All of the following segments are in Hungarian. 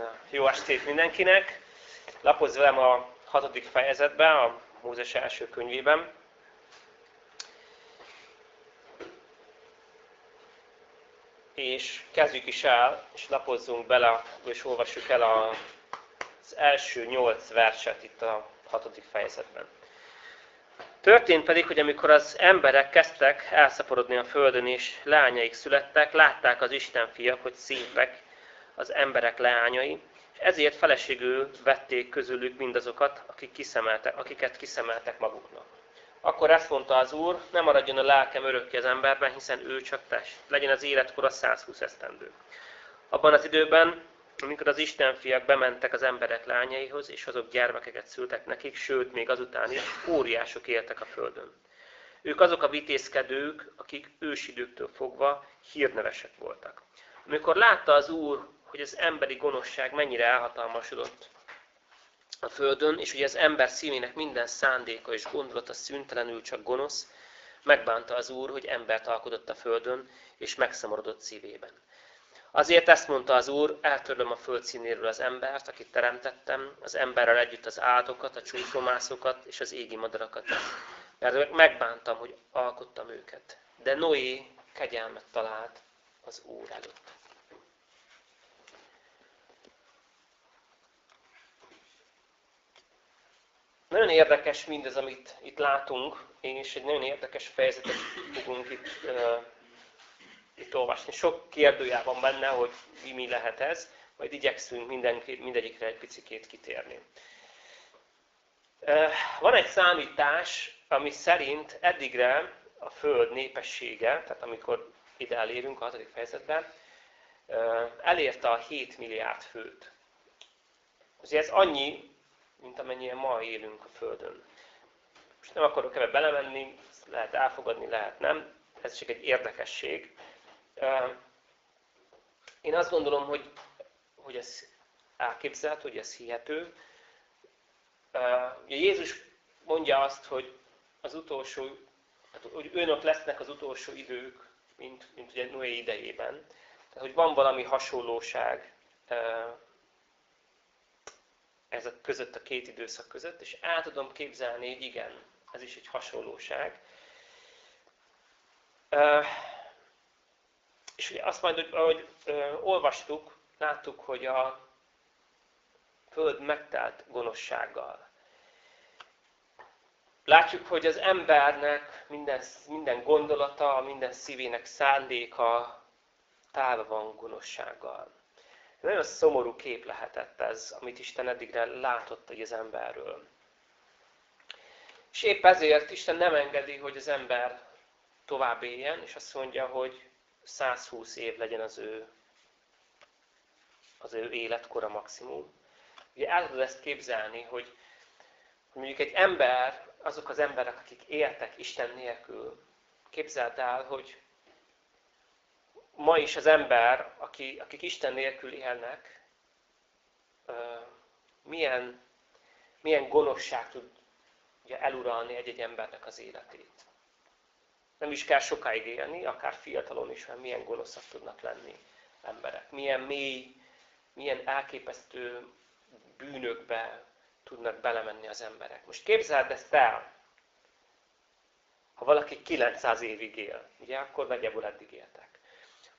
Na, jó estét mindenkinek! Lapozz velem a hatodik fejezetben, a Mózes első könyvében. És kezdjük is el, és lapozzunk bele, és olvassuk el az első nyolc verset itt a hatodik fejezetben. Történt pedig, hogy amikor az emberek kezdtek elszaporodni a földön, és leányaik születtek, látták az Isten fiak, hogy szépek az emberek leányai, ezért feleségül vették közülük mindazokat, akik kiszemeltek, akiket kiszemeltek maguknak. Akkor ezt mondta az Úr, nem maradjon a lelkem örökké az emberben, hiszen ő csak test. Legyen az életkora 120 esztendő. Abban az időben amikor az Isten fiak bementek az emberek lányaihoz, és azok gyermekeket szültek nekik, sőt, még azután is óriások éltek a földön. Ők azok a vitézkedők, akik ősidőktől fogva hírnevesek voltak. Amikor látta az Úr, hogy az emberi gonoszság mennyire elhatalmasodott a földön, és hogy az ember szívének minden szándéka és gondolata szüntelenül csak gonosz, megbánta az Úr, hogy embert alkotott a földön, és megszomorodott szívében. Azért ezt mondta az Úr, eltörlöm a föld színéről az embert, akit teremtettem, az emberrel együtt az állatokat, a csúszomászokat és az égi madarakat. Mert megbántam, hogy alkottam őket. De Noé kegyelmet talált az Úr előtt. Nagyon érdekes mindez, amit itt látunk, és egy nagyon érdekes fejezetet fogunk itt itt olvasni. Sok kérdőjel van benne, hogy mi, lehet ez, majd igyekszünk minden, mindegyikre egy picikét kitérni. Van egy számítás, ami szerint eddigre a Föld népessége, tehát amikor ide elérünk a hatodik fejezetben, elérte a 7 milliárd főt. Azért ez annyi, mint amennyien ma élünk a Földön. Most nem akarok ebbe belemenni, lehet elfogadni, lehet nem, ez csak egy érdekesség. Én azt gondolom, hogy, hogy ez elképzelt, hogy ez hihető. Jézus mondja azt, hogy az utolsó, hogy önök lesznek az utolsó idők, mint, mint ugye Noé idejében. Tehát, hogy van valami hasonlóság ez a között, a két időszak között, és el tudom képzelni, hogy igen, ez is egy hasonlóság. És ugye azt majd, ahogy ö, olvastuk, láttuk, hogy a Föld megtelt gonoszsággal. Látjuk, hogy az embernek minden, minden gondolata, minden szívének szándéka távol van gonoszsággal. Nagyon szomorú kép lehetett ez, amit Isten eddigre látott hogy az emberről. És épp ezért Isten nem engedi, hogy az ember tovább éljen, és azt mondja, hogy 120 év legyen az ő, az ő életkora maximum. Ugye el tudod ezt képzelni, hogy mondjuk egy ember, azok az emberek, akik éltek Isten nélkül, képzeld el, hogy ma is az ember, aki, akik Isten nélkül élnek, milyen, milyen gonoszság tud ugye, eluralni egy-egy embernek az életét. Nem is kell sokáig élni, akár fiatalon is, mert milyen gonoszak tudnak lenni emberek. Milyen mély, milyen elképesztő bűnökbe tudnak belemenni az emberek. Most képzeld ezt el, ha valaki 900 évig él, ugye, akkor nagyjából eddig éltek.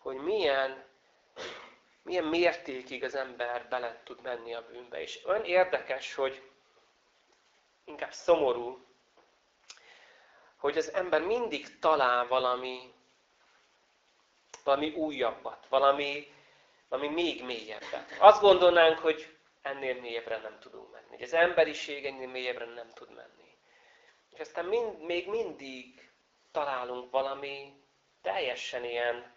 Hogy milyen, milyen mértékig az ember bele tud menni a bűnbe. És olyan érdekes, hogy inkább szomorú, hogy az ember mindig talál valami, valami újabbat, valami, valami még mélyebbet. Azt gondolnánk, hogy ennél mélyebbre nem tudunk menni. Hogy az emberiség ennél mélyebbre nem tud menni. És aztán mind, még mindig találunk valami teljesen ilyen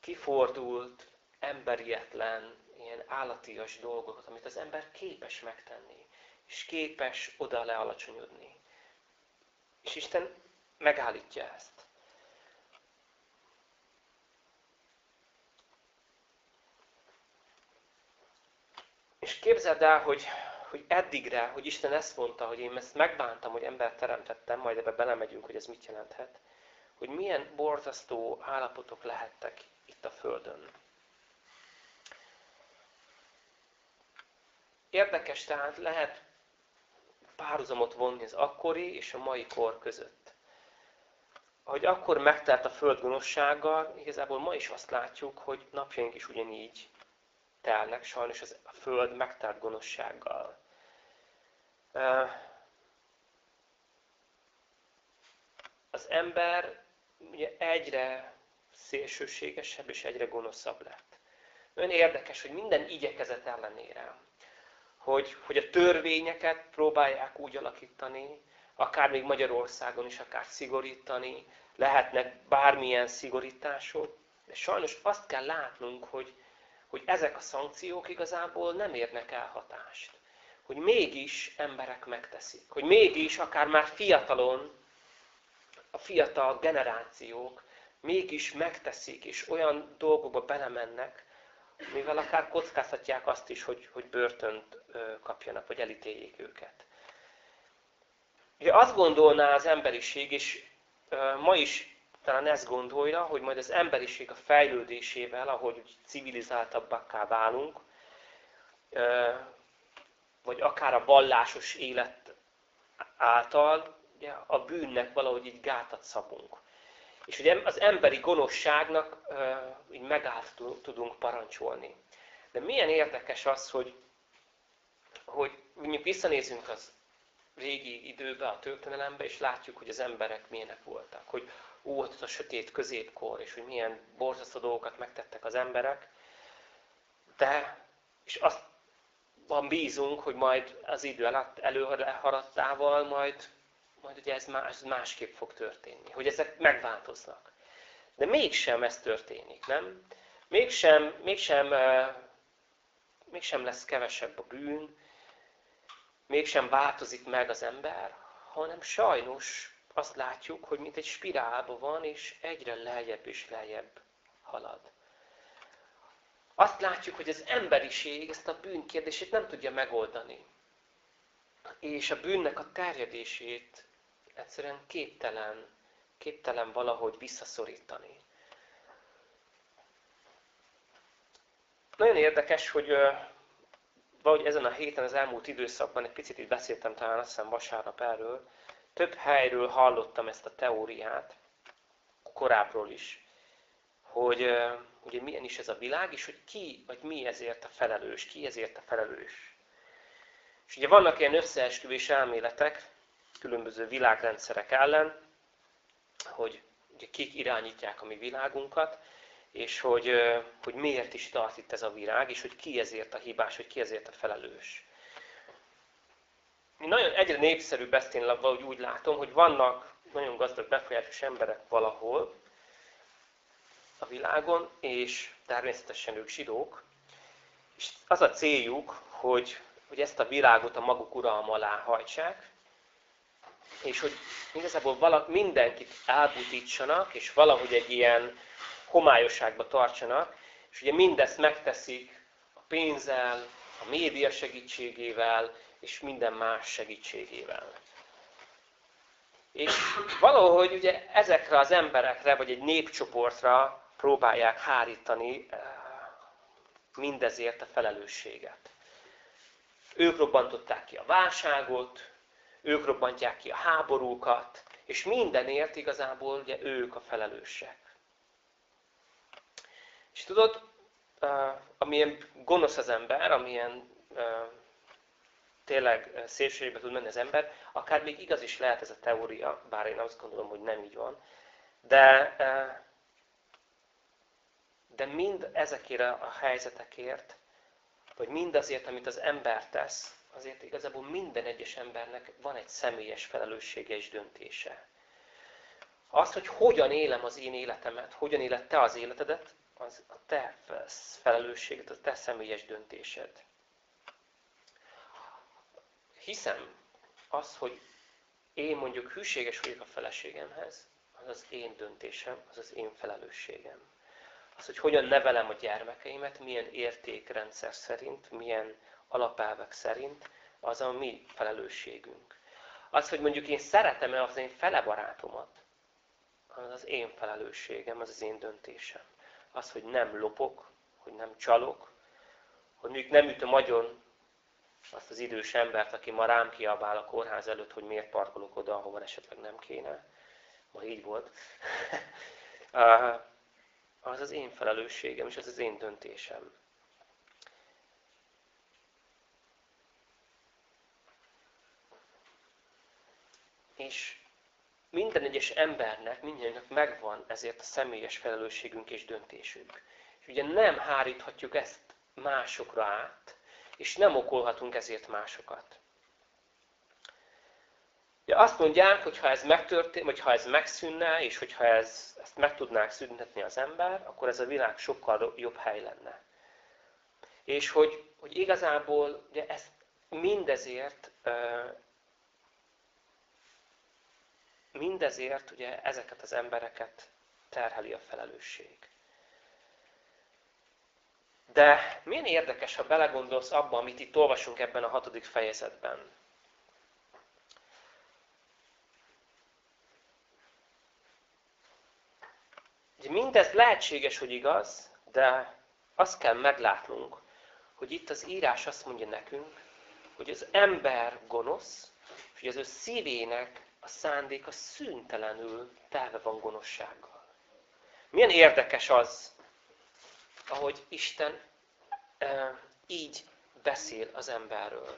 kifordult, emberietlen, ilyen állatias dolgokat, amit az ember képes megtenni, és képes oda lealacsonyodni. És Isten megállítja ezt. És képzeld el, hogy, hogy eddigre, hogy Isten ezt mondta, hogy én ezt megbántam, hogy embert teremtettem, majd ebbe belemegyünk, hogy ez mit jelenthet, hogy milyen borzasztó állapotok lehettek itt a Földön. érdekes, tehát lehet párhuzamot vonni az akkori és a mai kor között. Ahogy akkor megtelt a föld gonoszsággal, igazából ma is azt látjuk, hogy napjaink is ugyanígy telnek, sajnos az, a föld megtelt gonoszsággal. Az ember ugye egyre szélsőségesebb és egyre gonoszabb lett. Ön érdekes, hogy minden igyekezet ellenére, hogy, hogy a törvényeket próbálják úgy alakítani, akár még Magyarországon is akár szigorítani, lehetnek bármilyen szigorítások, de sajnos azt kell látnunk, hogy, hogy ezek a szankciók igazából nem érnek el hatást. Hogy mégis emberek megteszik. Hogy mégis akár már fiatalon, a fiatal generációk mégis megteszik, és olyan dolgokba belemennek, mivel akár kockáztatják azt is, hogy, hogy börtönt kapjanak, vagy elítéljék őket. Ugye azt gondolná az emberiség, és ma is talán ezt gondolja, hogy majd az emberiség a fejlődésével, ahogy civilizáltabbakká válunk, vagy akár a vallásos élet által, ugye, a bűnnek valahogy így gátat szabunk. És ugye az emberi gonoszságnak így megállt tudunk parancsolni. De milyen érdekes az, hogy, hogy mondjuk visszanézünk az régi időbe, a történelembe, és látjuk, hogy az emberek milyenek voltak. Hogy ó, ott a sötét középkor, és hogy milyen borzasztó dolgokat megtettek az emberek. De, és azt van bízunk, hogy majd az idő előharadtával majd majd ugye ez, más, ez másképp fog történni, hogy ezek megváltoznak. De mégsem ez történik, nem? Mégsem, mégsem, mégsem lesz kevesebb a bűn, mégsem változik meg az ember, hanem sajnos azt látjuk, hogy mint egy spirálba van, és egyre lejjebb és lejjebb halad. Azt látjuk, hogy az emberiség ezt a bűnkérdését nem tudja megoldani. És a bűnnek a terjedését egyszerűen képtelen, képtelen valahogy visszaszorítani. Nagyon érdekes, hogy valahogy ezen a héten, az elmúlt időszakban, egy picit itt beszéltem talán azt hiszem vasárnap erről, több helyről hallottam ezt a teóriát, korábbról is, hogy ugye milyen is ez a világ, és hogy ki, vagy mi ezért a felelős, ki ezért a felelős. És ugye vannak ilyen összeesküvés elméletek, különböző világrendszerek ellen, hogy ugye kik irányítják a mi világunkat, és hogy, hogy miért is tart itt ez a világ, és hogy ki ezért a hibás, hogy ki ezért a felelős. Nagyon egyre népszerűbb ezt én valahogy úgy látom, hogy vannak nagyon gazdag, befolyásos emberek valahol a világon, és természetesen ők zsidók, és az a céljuk, hogy, hogy ezt a világot a maguk uralma alá hajtsák, és hogy igazából valak, mindenkit elbutítsanak, és valahogy egy ilyen homályosságba tartsanak, és ugye mindezt megteszik a pénzzel, a média segítségével, és minden más segítségével. És valahogy ugye ezekre az emberekre, vagy egy népcsoportra próbálják hárítani eh, mindezért a felelősséget. Ők robbantották ki a válságot, ők robbantják ki a háborúkat, és mindenért igazából ugye ők a felelősek. És tudod, amilyen gonosz az ember, amilyen tényleg szélsőségbe tud menni az ember, akár még igaz is lehet ez a teória, bár én azt gondolom, hogy nem így van, de, de mind ezekért a helyzetekért, vagy mindazért, amit az ember tesz, azért igazából minden egyes embernek van egy személyes felelőssége és döntése. Az, hogy hogyan élem az én életemet, hogyan éled te az életedet, az a te felelősséged, a te személyes döntésed. Hiszem az, hogy én mondjuk hűséges vagyok a feleségemhez, az az én döntésem, az az én felelősségem. Az, hogy hogyan nevelem a gyermekeimet, milyen értékrendszer szerint, milyen alapelvek szerint, az a mi felelősségünk. Az, hogy mondjuk én szeretem-e az én fele barátomat, az az én felelősségem, az az én döntésem. Az, hogy nem lopok, hogy nem csalok, hogy mondjuk nem ütöm agyon azt az idős embert, aki ma rám kiabál a kórház előtt, hogy miért parkolok oda, ahova esetleg nem kéne. Ma így volt. az az én felelősségem, és az az én döntésem. És minden egyes embernek, mindenkinek megvan ezért a személyes felelősségünk és döntésünk. És ugye nem háríthatjuk ezt másokra át, és nem okolhatunk ezért másokat. Ugye azt mondják, hogy ha ez megtörtént, vagy ha ez megszűnne, és hogyha ez, ezt meg tudnák szüntetni az ember, akkor ez a világ sokkal jobb hely lenne. És hogy, hogy igazából ugye ezt mindezért, mindezért ugye ezeket az embereket terheli a felelősség. De milyen érdekes, ha belegondolsz abba, amit itt olvasunk ebben a hatodik fejezetben. Ugye mindez lehetséges, hogy igaz, de azt kell meglátnunk, hogy itt az írás azt mondja nekünk, hogy az ember gonosz, hogy az ő szívének a szándéka szüntelenül telve van gonoszsággal. Milyen érdekes az, ahogy Isten e, így beszél az emberről.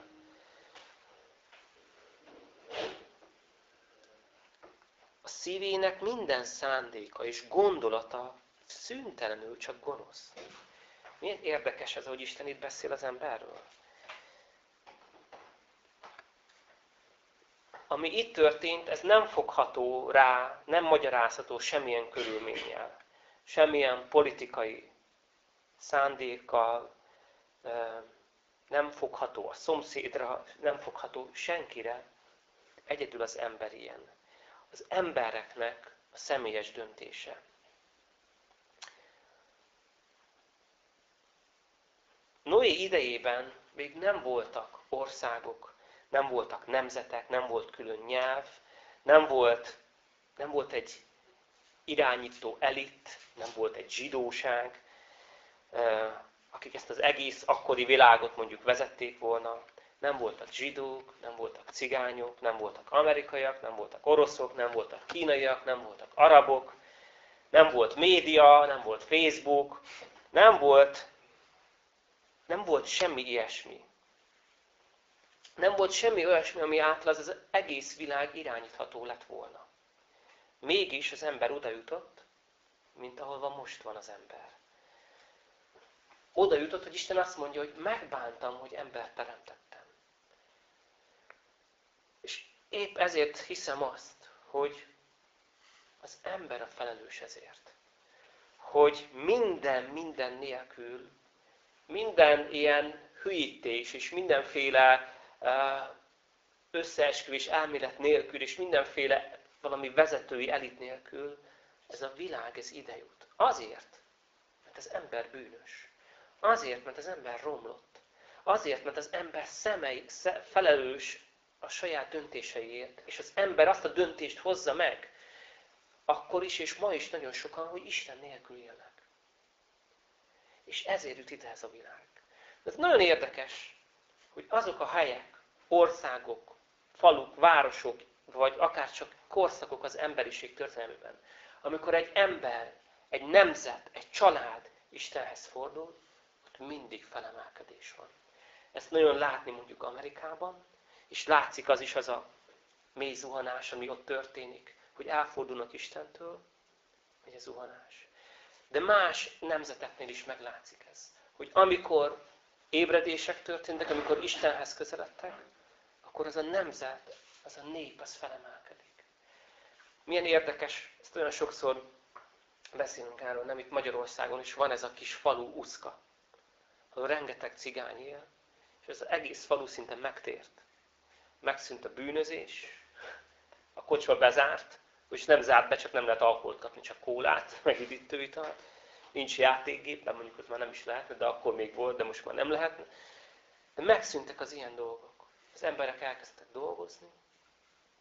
A szívének minden szándéka és gondolata szüntelenül csak gonosz. Milyen érdekes ez, hogy Isten itt beszél az emberről. Ami itt történt, ez nem fogható rá, nem magyarázható semmilyen körülménnyel, semmilyen politikai szándékkal, nem fogható a szomszédra, nem fogható senkire, egyedül az ember ilyen. Az embereknek a személyes döntése. Noé idejében még nem voltak országok, nem voltak nemzetek, nem volt külön nyelv, nem volt, nem volt egy irányító elit, nem volt egy zsidóság, akik ezt az egész akkori világot mondjuk vezették volna. Nem voltak zsidók, nem voltak cigányok, nem voltak amerikaiak, nem voltak oroszok, nem voltak kínaiak, nem voltak arabok, nem volt média, nem volt Facebook, nem volt, nem volt semmi ilyesmi. Nem volt semmi olyasmi, ami által az, egész világ irányítható lett volna. Mégis az ember oda jutott, mint ahol most van az ember oda jutott, hogy Isten azt mondja, hogy megbántam, hogy embert teremtettem. És épp ezért hiszem azt, hogy az ember a felelős ezért. Hogy minden, minden nélkül, minden ilyen hülyítés és mindenféle összeesküvés elmélet nélkül, és mindenféle valami vezetői elit nélkül, ez a világ, ez ide jut. Azért, mert az ember bűnös. Azért, mert az ember romlott. Azért, mert az ember szemei, felelős a saját döntéseiért, és az ember azt a döntést hozza meg, akkor is, és ma is nagyon sokan, hogy Isten nélkül élnek. És ezért jut ide ez a világ. Ez nagyon érdekes, hogy azok a helyek, országok, faluk, városok, vagy akár csak korszakok az emberiség történelmében, amikor egy ember, egy nemzet, egy család Istenhez fordul, mindig felemelkedés van. Ezt nagyon látni mondjuk Amerikában, és látszik az is az a mély zuhanás, ami ott történik, hogy elfordulnak Istentől, hogy ez zuhanás. De más nemzeteknél is meglátszik ez, hogy amikor ébredések történtek, amikor Istenhez közeledtek, akkor az a nemzet, az a nép, az felemelkedik. Milyen érdekes, ezt olyan sokszor beszélünk erről, nem itt Magyarországon is van ez a kis falu Uszka ahol rengeteg cigány él, és az egész falu szinte megtért. Megszűnt a bűnözés, a kocsma bezárt, és nem zárt be, csak nem lehet alkoholt kapni, csak kólát, meg üdítőitalt. Nincs játékgép, nem mondjuk, hogy már nem is lehetne, de akkor még volt, de most már nem lehetne. De megszűntek az ilyen dolgok. Az emberek elkezdtek dolgozni,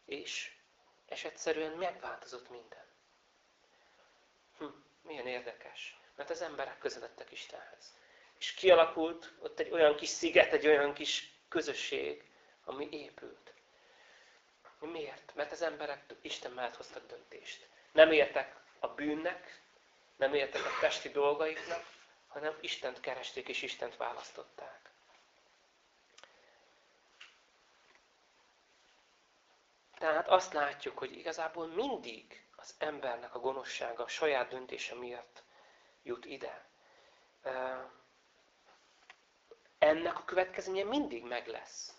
és, és egyszerűen megváltozott minden. Hm, milyen érdekes. Mert az emberek közeledtek Istenhez és kialakult ott egy olyan kis sziget, egy olyan kis közösség, ami épült. Miért? Mert az emberek Isten mellett hoztak döntést. Nem értek a bűnnek, nem értek a testi dolgaiknak, hanem Istent keresték és Istent választották. Tehát azt látjuk, hogy igazából mindig az embernek a gonoszsága a saját döntése miatt jut ide. Ennek a következménye mindig meg lesz.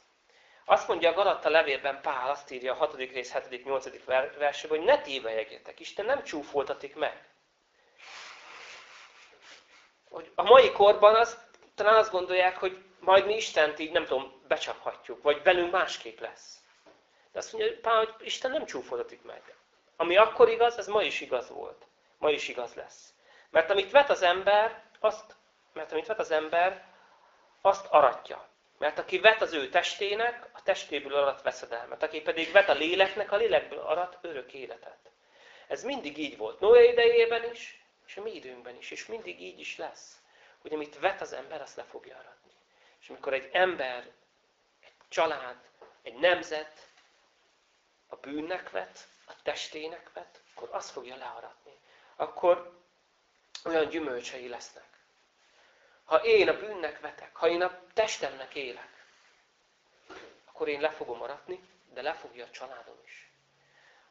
Azt mondja a Galatta levélben Pál, azt írja a 6. rész 7. 8. versében, hogy ne tévejegjetek, Isten nem csúfoltatik meg. Hogy a mai korban az, talán azt gondolják, hogy majd mi Istent így, nem tudom, becsaphatjuk, vagy velünk másképp lesz. De azt mondja, Pál, hogy Isten nem csúfoltatik meg. Ami akkor igaz, ez ma is igaz volt. Ma is igaz lesz. Mert amit vet az ember, azt, mert amit vet az ember, azt aratja. Mert aki vet az ő testének, a testéből arat veszedelmet. Aki pedig vet a léleknek, a lélekből arat örök életet. Ez mindig így volt. Noé idejében is, és a mi időnkben is. És mindig így is lesz. Hogy amit vet az ember, azt le fogja aratni. És amikor egy ember, egy család, egy nemzet a bűnnek vet, a testének vet, akkor azt fogja learatni. Akkor olyan gyümölcsei lesznek. Ha én a bűnnek vetek, ha én a testemnek élek, akkor én le fogom aratni, de le fogja a családom is.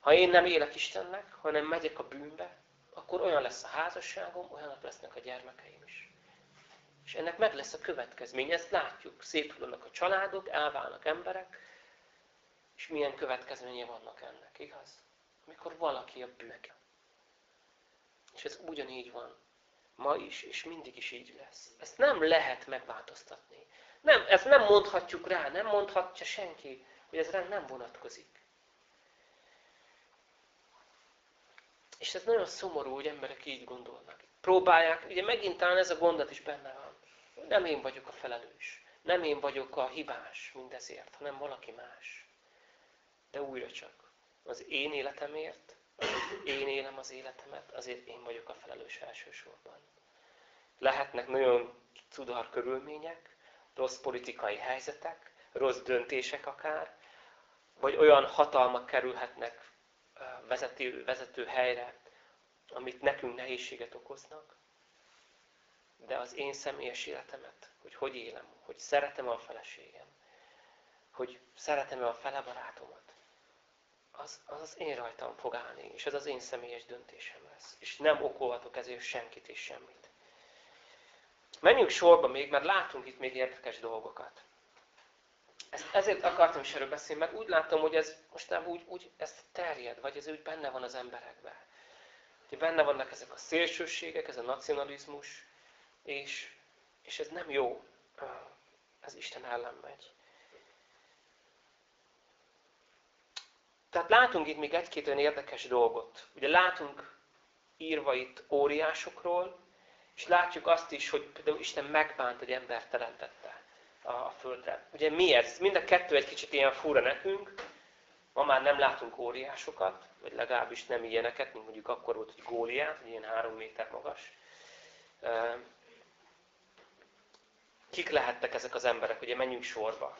Ha én nem élek Istennek, hanem megyek a bűnbe, akkor olyan lesz a házasságom, olyanok lesznek a gyermekeim is. És ennek meg lesz a következmény, ezt látjuk. Szépülnek a családok, elválnak emberek, és milyen következménye vannak ennek, igaz? Amikor valaki a bűnnek. És ez ugyanígy van. Ma is, és mindig is így lesz. Ezt nem lehet megváltoztatni. Nem, ezt nem mondhatjuk rá, nem mondhatja senki, hogy ez rá nem vonatkozik. És ez nagyon szomorú, hogy emberek így gondolnak. Próbálják, ugye megint talán ez a gondot is benne van. Nem én vagyok a felelős. Nem én vagyok a hibás mindezért, hanem valaki más. De újra csak. Az én életemért én élem az életemet, azért én vagyok a felelős elsősorban. Lehetnek nagyon cudar körülmények, rossz politikai helyzetek, rossz döntések akár, vagy olyan hatalmak kerülhetnek vezető, vezető helyre, amit nekünk nehézséget okoznak. De az én személyes életemet, hogy hogy élem, hogy szeretem a feleségem, hogy szeretem-e a fele barátomat, az, az az én rajtam fog állni, és ez az én személyes döntésem lesz. És nem okolhatok ezért senkit és semmit. Menjünk sorba még, mert látunk itt még érdekes dolgokat. Ezt ezért akartam is erről beszélni, mert úgy látom, hogy ez most úgy, úgy ez terjed, vagy ez úgy benne van az emberekben. Hogy benne vannak ezek a szélsőségek, ez a nacionalizmus, és, és ez nem jó. Ez Isten ellen megy. Tehát látunk itt még egy-két olyan érdekes dolgot. Ugye látunk írva itt óriásokról, és látjuk azt is, hogy például Isten megbánt, hogy ember teremtette a földre. Ugye miért? Mind a kettő egy kicsit ilyen fura nekünk. Ma már nem látunk óriásokat, vagy legalábbis nem ilyeneket, mint mondjuk akkor volt, hogy Góliát, hogy ilyen három méter magas. Kik lehettek ezek az emberek? Ugye menjünk sorba.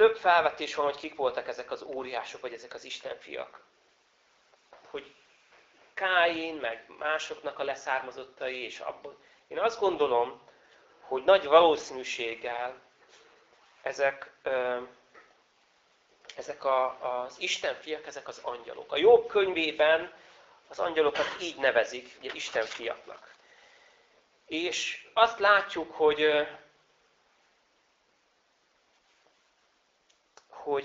Több felvetés van, hogy kik voltak ezek az óriások, vagy ezek az istenfiak. Hogy Káin, meg másoknak a leszármazottai, és abban. Én azt gondolom, hogy nagy valószínűséggel ezek, ezek a, az Istenfiak, ezek az angyalok. A Jobb könyvében az angyalokat így nevezik, ugye Istenfiaknak. És azt látjuk, hogy hogy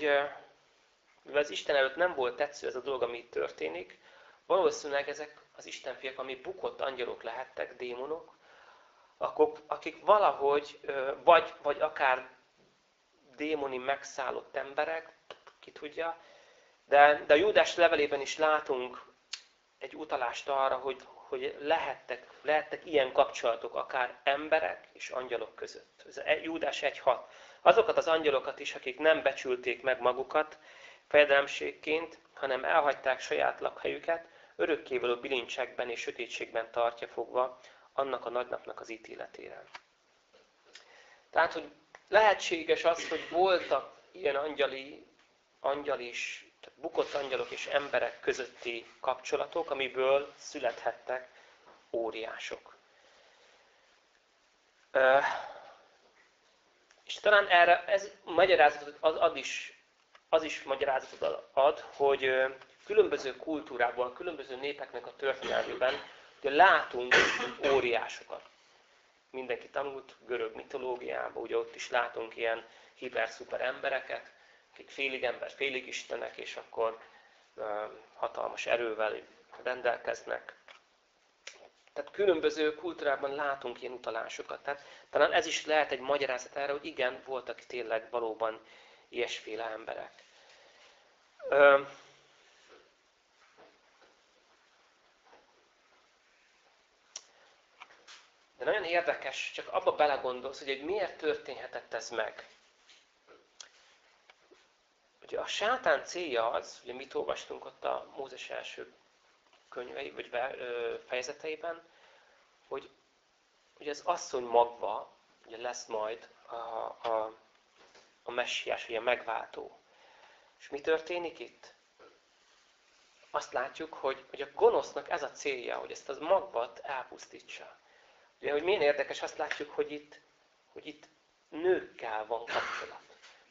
mivel az Isten előtt nem volt tetsző ez a dolog, ami itt történik, valószínűleg ezek az Istenfiak, ami bukott angyalok lehettek, démonok, akkor, akik valahogy, vagy, vagy akár démoni megszállott emberek, ki tudja, de, de a Júdás levelében is látunk egy utalást arra, hogy, hogy lehettek, lehettek ilyen kapcsolatok akár emberek és angyalok között. Ez Júdás 1.6. Azokat az angyalokat is, akik nem becsülték meg magukat fejedelemségként, hanem elhagyták saját lakhelyüket, örökkévaló bilincsekben és sötétségben tartja fogva annak a nagynapnak az ítéletére. Tehát, hogy lehetséges az, hogy voltak ilyen angyali, angyal is, tehát bukott angyalok és emberek közötti kapcsolatok, amiből születhettek óriások. És talán erre ez magyarázatot az, ad is, az is magyarázatot ad, hogy különböző kultúrákban, különböző népeknek a történelmében ugye látunk óriásokat. Mindenki tanult görög mitológiában, ugye ott is látunk ilyen hiper-szuper embereket, akik félig ember, félig istenek, és akkor hatalmas erővel rendelkeznek. Tehát különböző kultúrában látunk ilyen utalásokat. Tehát talán ez is lehet egy magyarázat erre, hogy igen, voltak tényleg valóban ilyesféle emberek. De nagyon érdekes, csak abba belegondolsz, hogy miért történhetett ez meg. Ugye a sátán célja az, ugye mit olvastunk ott a Mózes első könyvei, vagy fejezeteiben, hogy ugye az asszony magva ugye lesz majd a, a, a messiás, ugye a megváltó. És mi történik itt? Azt látjuk, hogy, hogy a gonosznak ez a célja, hogy ezt az magvat elpusztítsa. Ugye, hogy milyen érdekes, azt látjuk, hogy itt, hogy itt nőkkel van kapcsolat.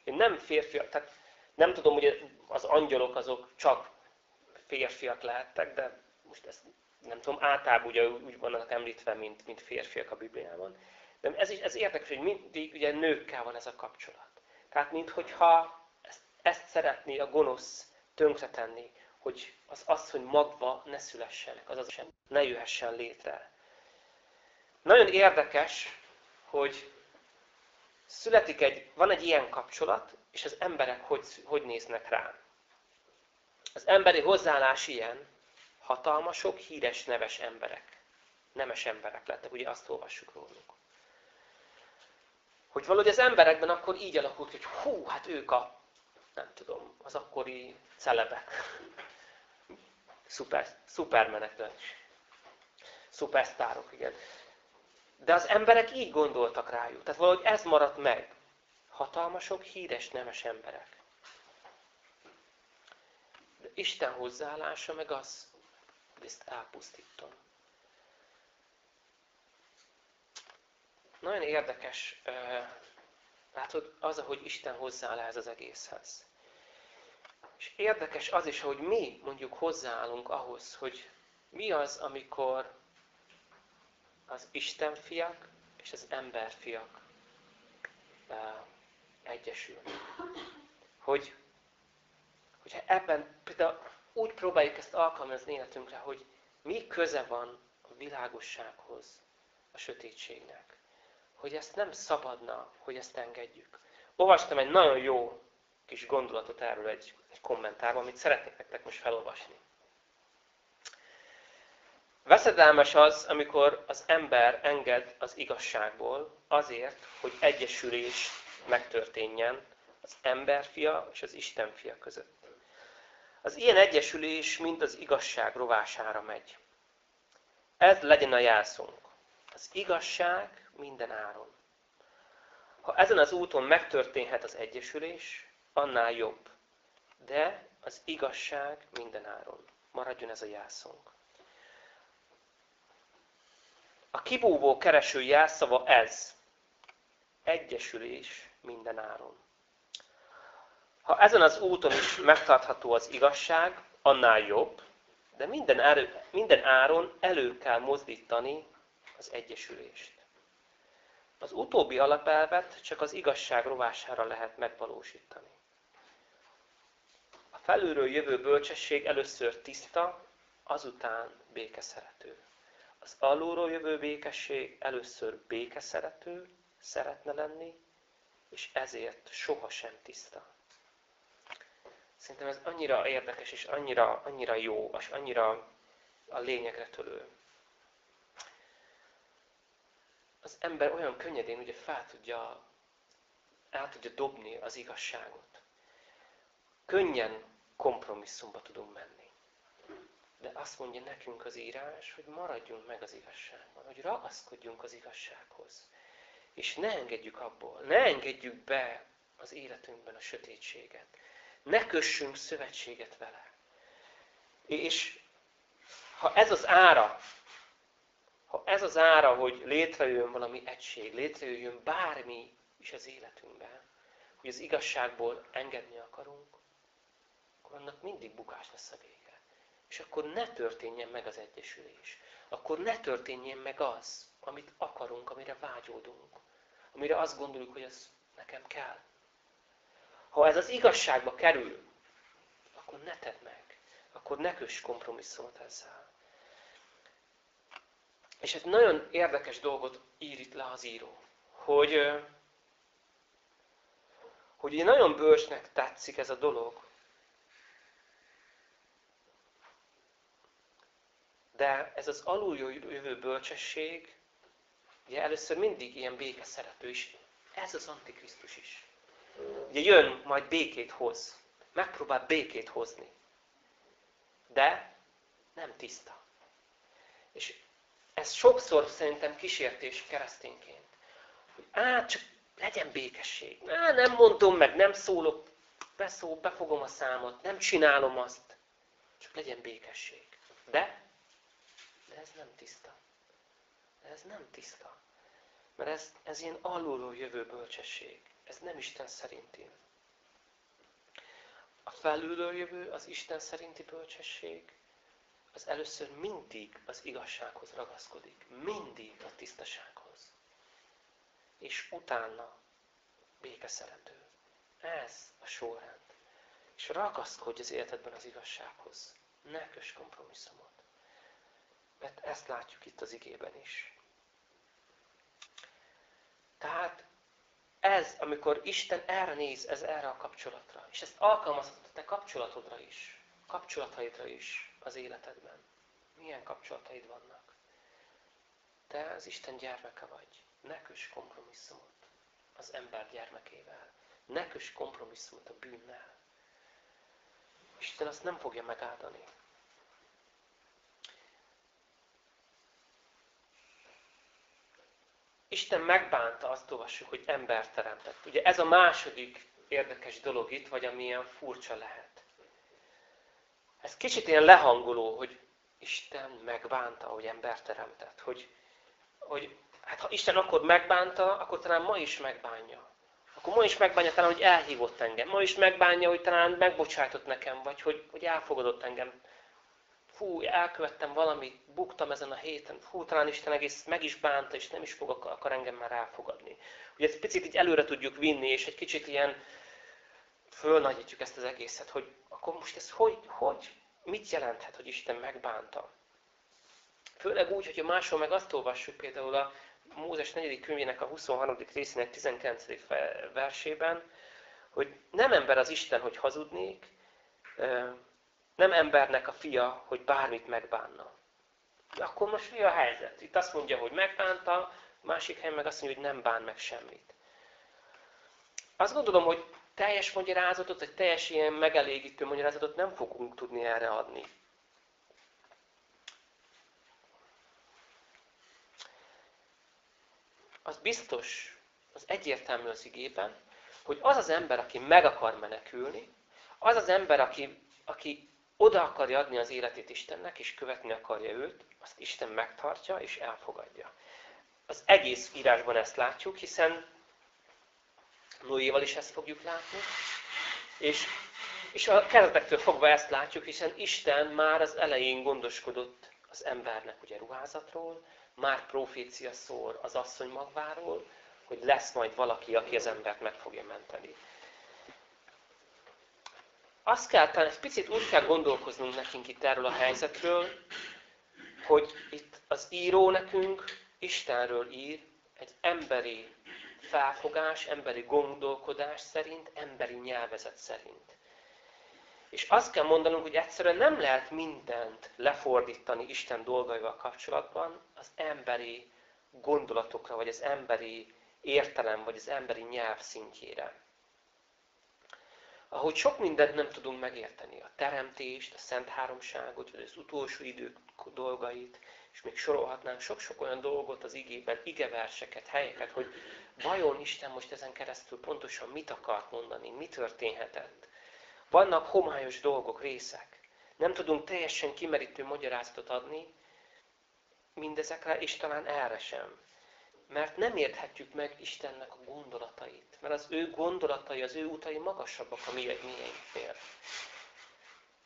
Nem férfiak, tehát nem tudom, hogy az angyalok azok csak férfiak lehettek, de most ezt nem tudom, általában ugye úgy vannak említve, mint, mint férfiak a Bibliában. De ez, is, ez érdekes, hogy mindig ugye nőkkel van ez a kapcsolat. Tehát, minthogyha ezt, ezt szeretné a gonosz tönkretenni, hogy az az, hogy magva ne szülessenek, az az, ne jöhessen létre. Nagyon érdekes, hogy születik egy, van egy ilyen kapcsolat, és az emberek hogy, hogy néznek rá. Az emberi hozzáállás ilyen, hatalmasok, híres, neves emberek. Nemes emberek lettek, ugye azt olvassuk róluk. Hogy valahogy az emberekben akkor így alakult, hogy hú, hát ők a, nem tudom, az akkori celebek. Szuper, szupermenek. Szupersztárok, igen. De az emberek így gondoltak rájuk. Tehát valahogy ez maradt meg. Hatalmasok, híres, nemes emberek. De Isten hozzáállása meg az, ezt elpusztítom. Nagyon érdekes, látod, az, ahogy Isten hozzááll ez az egészhez. És érdekes az is, hogy mi mondjuk hozzáállunk ahhoz, hogy mi az, amikor az Isten fiak és az ember fiak egyesülnek. Hogy, hogyha ebben például úgy próbáljuk ezt alkalmazni életünkre, hogy mi köze van a világossághoz, a sötétségnek. Hogy ezt nem szabadna, hogy ezt engedjük. Olvastam egy nagyon jó kis gondolatot erről egy, egy kommentárban, amit szeretnék nektek most felolvasni. Veszedelmes az, amikor az ember enged az igazságból azért, hogy egyesülés megtörténjen az emberfia és az Istenfia között. Az ilyen egyesülés mind az igazság rovására megy. Ez legyen a jelszónk. Az igazság minden áron. Ha ezen az úton megtörténhet az egyesülés, annál jobb. De az igazság minden áron. Maradjon ez a jelszónk. A kibúvó kereső jelszava ez. Egyesülés minden áron. Ha ezen az úton is megtartható az igazság, annál jobb, de minden, erő, minden áron elő kell mozdítani az egyesülést. Az utóbbi alapelvet csak az igazság rovására lehet megvalósítani. A felülről jövő bölcsesség először tiszta, azután békeszerető. Az alulról jövő békesség először békeszerető, szeretne lenni, és ezért sohasem tiszta. Szerintem ez annyira érdekes, és annyira, annyira jó, és annyira a lényegre tölő. Az ember olyan könnyedén ugye fel tudja, el tudja dobni az igazságot. Könnyen kompromisszumba tudunk menni. De azt mondja nekünk az írás, hogy maradjunk meg az igazságban, hogy ragaszkodjunk az igazsághoz. És ne engedjük abból, ne engedjük be az életünkben a sötétséget. Ne kössünk szövetséget vele. És ha ez az ára, ha ez az ára, hogy létrejön valami egység, létrejöjjön bármi is az életünkben, hogy az igazságból engedni akarunk, akkor annak mindig bukás lesz a vége. És akkor ne történjen meg az egyesülés. Akkor ne történjen meg az, amit akarunk, amire vágyódunk. Amire azt gondoljuk, hogy ez nekem kell. Ha ez az igazságba kerül, akkor ne tedd meg. Akkor ne köss kompromisszumot ezzel. És egy nagyon érdekes dolgot ír itt le az író, hogy, hogy nagyon bölcsnek tetszik ez a dolog, De ez az aluljövő bölcsesség, ugye először mindig ilyen béke szerető is. Ez az Antikrisztus is. Ugye jön, majd békét hoz. Megpróbál békét hozni. De nem tiszta. És ez sokszor szerintem kísértés keresztényként. Hogy á, csak legyen békesség. Á, nem mondom meg, nem szólok, beszól, befogom a számot, nem csinálom azt. Csak legyen békesség. De de ez nem tiszta. De ez nem tiszta. Mert ez, ez ilyen alulról jövő bölcsesség. Ez nem Isten szerinti. A felülről jövő, az Isten szerinti bölcsesség, az először mindig az igazsághoz ragaszkodik. Mindig a tisztasághoz. És utána békeszerető. Ez a sorrend. És ragaszkodj az életedben az igazsághoz. Ne kös kompromisszumot. Mert ezt látjuk itt az igében is. Tehát ez, amikor Isten erre néz, ez erre a kapcsolatra. És ezt alkalmazhatod te kapcsolatodra is, kapcsolataidra is az életedben. Milyen kapcsolataid vannak? Te az Isten gyermeke vagy. Ne kös kompromisszumot az ember gyermekével. Ne kös kompromisszumot a bűnnel. Isten azt nem fogja megáldani. Isten megbánta, azt olvassuk, hogy ember teremtett. Ugye ez a második érdekes dolog itt, vagy amilyen furcsa lehet. Ez kicsit ilyen lehangoló, hogy Isten megbánta, hogy ember teremtett. Hogy, hogy hát ha Isten akkor megbánta, akkor talán ma is megbánja. Akkor ma is megbánja talán, hogy elhívott engem. Ma is megbánja, hogy talán megbocsájtott nekem, vagy hogy, hogy elfogadott engem fú, elkövettem valamit, buktam ezen a héten, fú, talán Isten egész meg is bánta, és nem is fog akar engem már elfogadni. Ugye ezt picit így előre tudjuk vinni, és egy kicsit ilyen fölnagyítjuk ezt az egészet, hogy akkor most ez hogy, hogy, mit jelenthet, hogy Isten megbánta? Főleg úgy, hogyha máshol meg azt olvassuk például a Mózes 4. könyvének a 23. részének 19. versében, hogy nem ember az Isten, hogy hazudnék, nem embernek a fia, hogy bármit megbánna. Akkor most mi a helyzet? Itt azt mondja, hogy megbánta, másik helyen meg azt mondja, hogy nem bán meg semmit. Azt gondolom, hogy teljes magyarázatot, vagy teljes ilyen megelégítő magyarázatot nem fogunk tudni erre adni. Az biztos, az egyértelmű az igében, hogy az az ember, aki meg akar menekülni, az az ember, aki, aki oda akarja adni az életét Istennek, és követni akarja őt, azt Isten megtartja és elfogadja. Az egész írásban ezt látjuk, hiszen Noéval is ezt fogjuk látni, és, és a kezdetektől fogva ezt látjuk, hiszen Isten már az elején gondoskodott az embernek ugye ruházatról, már profécia szól az asszony magváról, hogy lesz majd valaki, aki az embert meg fogja menteni azt kell talán egy picit úgy kell gondolkoznunk nekünk itt erről a helyzetről, hogy itt az író nekünk Istenről ír egy emberi felfogás, emberi gondolkodás szerint, emberi nyelvezet szerint. És azt kell mondanunk, hogy egyszerűen nem lehet mindent lefordítani Isten dolgaival kapcsolatban az emberi gondolatokra, vagy az emberi értelem, vagy az emberi nyelv szintjére ahogy sok mindent nem tudunk megérteni, a teremtést, a Szent Háromságot, vagy az utolsó idők dolgait, És még sorolhatnánk sok-sok olyan dolgot az igében, igeverseket, helyeket, hogy vajon Isten most ezen keresztül pontosan mit akart mondani, mi történhetett. Vannak homályos dolgok, részek. Nem tudunk teljesen kimerítő magyarázatot adni mindezekre, és talán erre sem. Mert nem érthetjük meg Istennek a gondolatait. Mert az ő gondolatai, az ő utai magasabbak a mieinknél.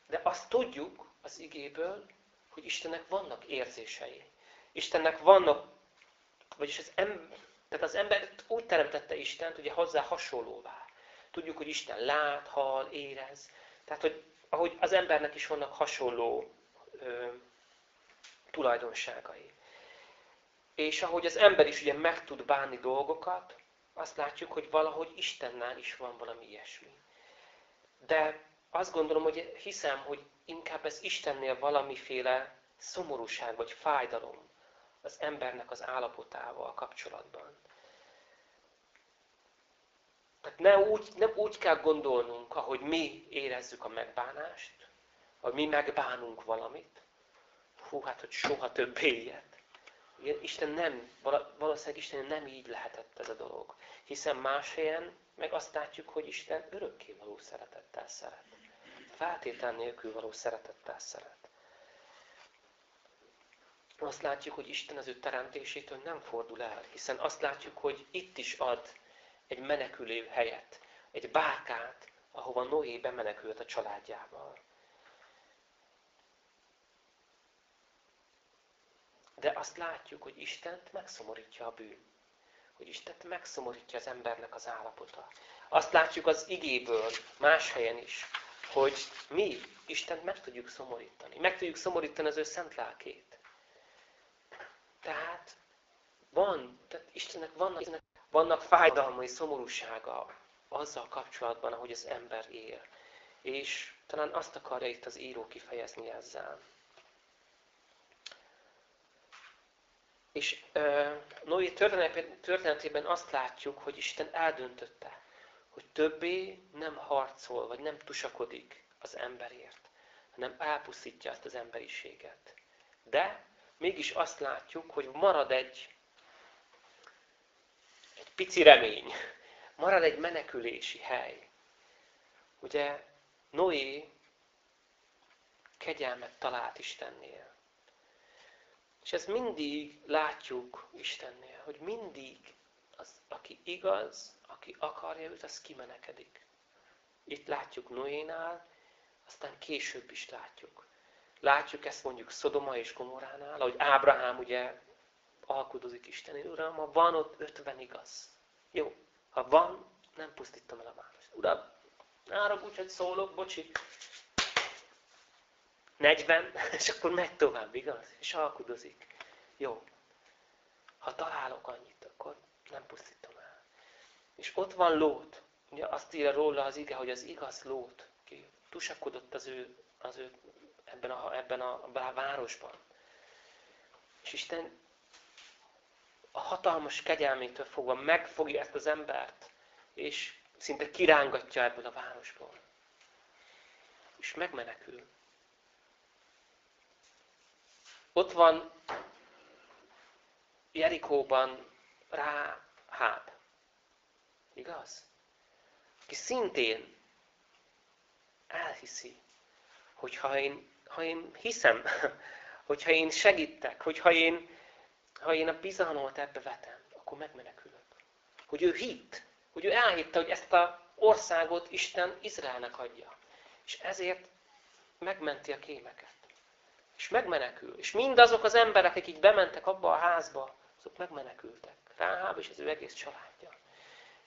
De azt tudjuk az igéből, hogy Istennek vannak érzései. Istennek vannak, vagyis az, em, tehát az ember úgy teremtette Istent, ugye hozzá hasonlóvá. Tudjuk, hogy Isten lát, hal, érez. Tehát, hogy ahogy az embernek is vannak hasonló ö, tulajdonságai. És ahogy az ember is ugye meg tud bánni dolgokat, azt látjuk, hogy valahogy Istennel is van valami ilyesmi. De azt gondolom, hogy hiszem, hogy inkább ez Istennél valamiféle szomorúság vagy fájdalom az embernek az állapotával kapcsolatban. Tehát ne úgy, nem úgy kell gondolnunk, ahogy mi érezzük a megbánást, hogy mi megbánunk valamit. Hú, hát, hogy soha többé ilyet. Isten nem, valószínűleg Isten nem így lehetett ez a dolog. Hiszen más helyen meg azt látjuk, hogy Isten örökké való szeretettel szeret. Feltétel nélkül való szeretettel szeret. Azt látjuk, hogy Isten az ő teremtésétől nem fordul el, hiszen azt látjuk, hogy itt is ad egy menekülő helyet, egy bárkát, ahova Noé bemenekült a családjával. De azt látjuk, hogy Istent megszomorítja a bűn. Hogy Istent megszomorítja az embernek az állapota. Azt látjuk az igéből, más helyen is, hogy mi Istent meg tudjuk szomorítani. Meg tudjuk szomorítani az ő szent lelkét. Tehát van, tehát Istennek vannak, vannak fájdalmai, szomorúsága azzal kapcsolatban, ahogy az ember él. És talán azt akarja itt az író kifejezni ezzel. És uh, Noé történetében azt látjuk, hogy Isten eldöntötte, hogy többé nem harcol, vagy nem tusakodik az emberért, hanem elpusztítja ezt az emberiséget. De mégis azt látjuk, hogy marad egy, egy pici remény, marad egy menekülési hely. Ugye Noé kegyelmet talált Istennél. És ezt mindig látjuk Istennél, hogy mindig az, aki igaz, aki akarja őt, az kimenekedik. Itt látjuk Noénál, aztán később is látjuk. Látjuk ezt mondjuk Szodoma és Gomoránál, ahogy Ábrahám ugye alkudozik Isten, Uram, ha van ott ötven igaz. Jó, ha van, nem pusztítom el a várost. Uram, árok úgy, hogy szólok, bocsi. 40, és akkor megy tovább, igaz? És alkudozik. Jó. Ha találok annyit, akkor nem pusztítom el. És ott van Lót. Ugye azt írja róla az ige, hogy az igaz Lót, ki tusakodott az ő, az ő ebben, a, ebben a, városban. És Isten a hatalmas kegyelmétől fogva megfogja ezt az embert, és szinte kirángatja ebből a városból. És megmenekül. Ott van Jerikóban rá Háb. Igaz? Aki szintén elhiszi, hogy ha én, ha én hiszem, hogyha én segítek, hogyha én, ha én a bizalmat ebbe vetem, akkor megmenekülök. Hogy ő hitt, hogy ő elhitte, hogy ezt a országot Isten Izraelnek adja. És ezért megmenti a kémeket. És megmenekül. És mindazok az emberek, akik bementek abba a házba, azok megmenekültek. Ráháb és az ő egész családja.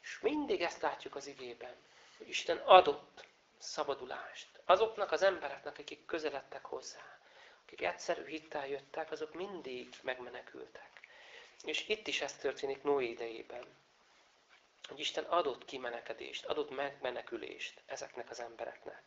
És mindig ezt látjuk az igében, hogy Isten adott szabadulást azoknak az embereknek, akik közeledtek hozzá. Akik egyszerű hittel jöttek, azok mindig megmenekültek. És itt is ez történik Noé idejében. Hogy Isten adott kimenekedést, adott megmenekülést ezeknek az embereknek.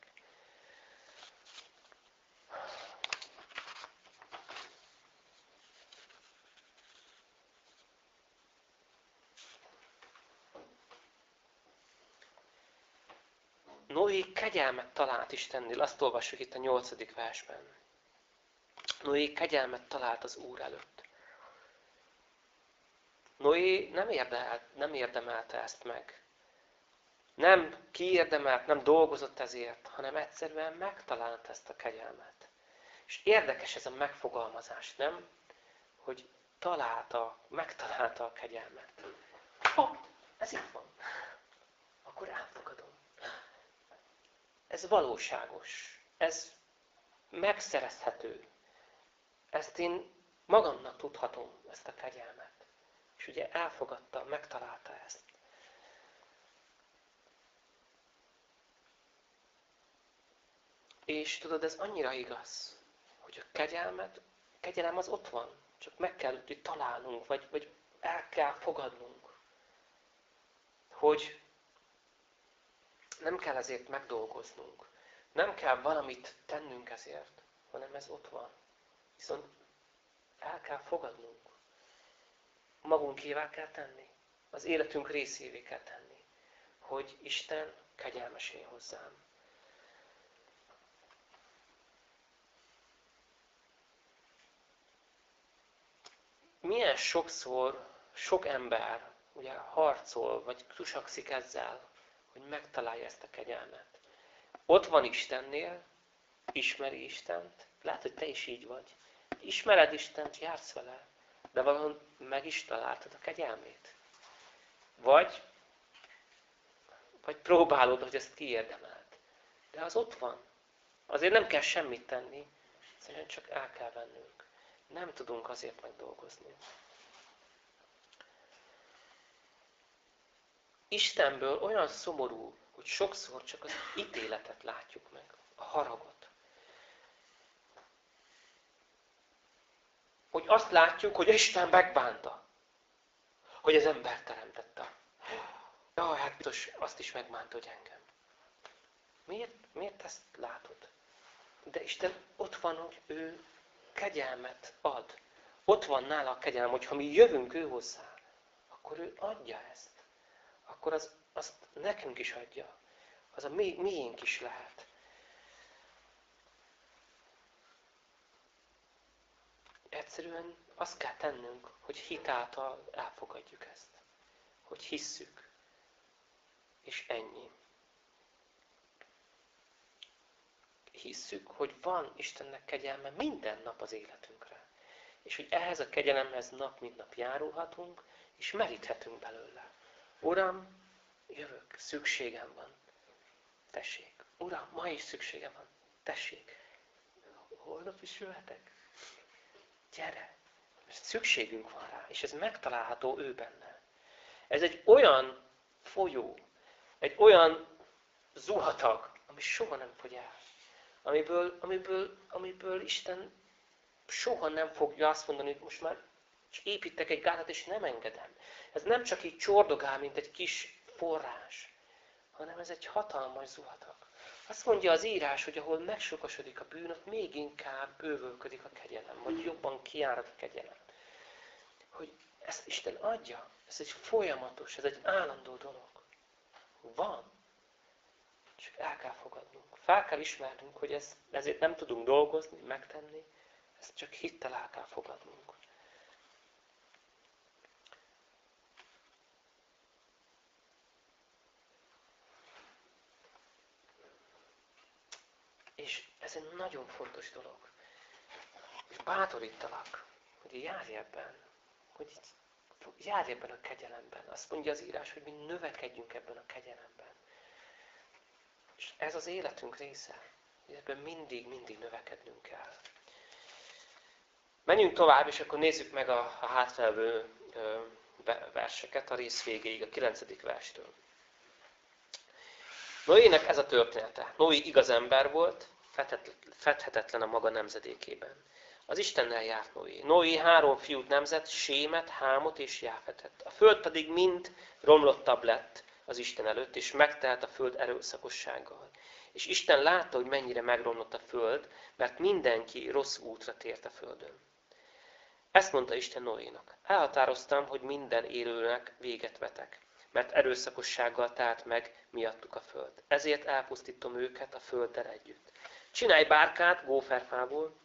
Noé kegyelmet talált Istennél, azt olvassuk itt a nyolcadik versben. Noé kegyelmet talált az Úr előtt. Noé nem, érdemelt, nem érdemelte ezt meg. Nem kiérdemelt, nem dolgozott ezért, hanem egyszerűen megtalált ezt a kegyelmet. És érdekes ez a megfogalmazás, nem? Hogy találta, megtalálta a kegyelmet. Ha, ez itt van. Akkor elfogadom. Ez valóságos. Ez megszerezhető. Ezt én magamnak tudhatom, ezt a kegyelmet. És ugye elfogadta, megtalálta ezt. És tudod, ez annyira igaz, hogy a kegyelmet, a kegyelem az ott van, csak meg kell hogy találnunk, vagy, vagy el kell fogadnunk. Hogy nem kell ezért megdolgoznunk. Nem kell valamit tennünk ezért, hanem ez ott van. Viszont el kell fogadnunk. Magunkévá kell tenni. Az életünk részévé kell tenni. Hogy Isten kegyelmesé hozzám. milyen sokszor sok ember ugye harcol, vagy tusakszik ezzel, hogy megtalálja ezt a kegyelmet. Ott van Istennél, ismeri Istent, lehet, hogy te is így vagy. Ismered Istent, jársz vele, de valahol meg is találtad a kegyelmét. Vagy, vagy próbálod, hogy ezt kiérdemelt. De az ott van. Azért nem kell semmit tenni, egyszerűen csak el kell vennünk. Nem tudunk azért megdolgozni. Istenből olyan szomorú, hogy sokszor csak az ítéletet látjuk meg, a haragot. Hogy azt látjuk, hogy Isten megbánta, hogy az ember teremtette. Jaj, hát biztos azt is megbánta, hogy engem. Miért, miért ezt látod? De Isten ott van, hogy ő kegyelmet ad. Ott van nála a kegyelem, hogyha mi jövünk ő hozzá, akkor ő adja ezt. Akkor az, azt nekünk is adja. Az a mi, miénk is lehet. Egyszerűen azt kell tennünk, hogy hitáltal elfogadjuk ezt. Hogy hisszük. És ennyi. hisszük, hogy van Istennek kegyelme minden nap az életünkre. És hogy ehhez a kegyelemhez nap mint nap járulhatunk, és meríthetünk belőle. Uram, jövök, szükségem van. Tessék. Uram, ma is szükségem van. Tessék. Holnap is jöhetek? Gyere. Mert szükségünk van rá, és ez megtalálható ő benne. Ez egy olyan folyó, egy olyan zuhatag, ami soha nem fogy el amiből, amiből, amiből Isten soha nem fogja azt mondani, hogy most már építek egy gátat, és nem engedem. Ez nem csak így csordogál, mint egy kis forrás, hanem ez egy hatalmas zuhatag. Azt mondja az írás, hogy ahol megsokasodik a bűn, ott még inkább bővölködik a kegyelem, vagy jobban kiárad a kegyelem. Hogy ezt Isten adja, ez egy folyamatos, ez egy állandó dolog. Van. Csak el kell fogadnunk. Fel kell ismernünk, hogy ez, ezért nem tudunk dolgozni, megtenni, ezt csak hittel el kell fogadnunk. És ez egy nagyon fontos dolog. És bátorítalak, hogy járj ebben, hogy járj ebben a kegyelemben. Azt mondja az írás, hogy mi növekedjünk ebben a kegyelemben. És ez az életünk része. Ebben mindig, mindig növekednünk kell. Menjünk tovább, és akkor nézzük meg a, a hátralévő verseket a rész végéig, a 9. verstől. Noének ez a története. Noé igaz ember volt, fedhetetlen a maga nemzedékében. Az Istennel járt Noé. Noé három fiút nemzett, Sémet, Hámot és Jáfetet. A föld pedig mind romlottabb lett, az Isten előtt, és megtelt a föld erőszakossággal. És Isten látta, hogy mennyire megromlott a föld, mert mindenki rossz útra tért a földön. Ezt mondta Isten Noénak. Elhatároztam, hogy minden élőnek véget vetek, mert erőszakossággal tárt meg miattuk a föld. Ezért elpusztítom őket a földdel együtt. Csinálj bárkát góferfából,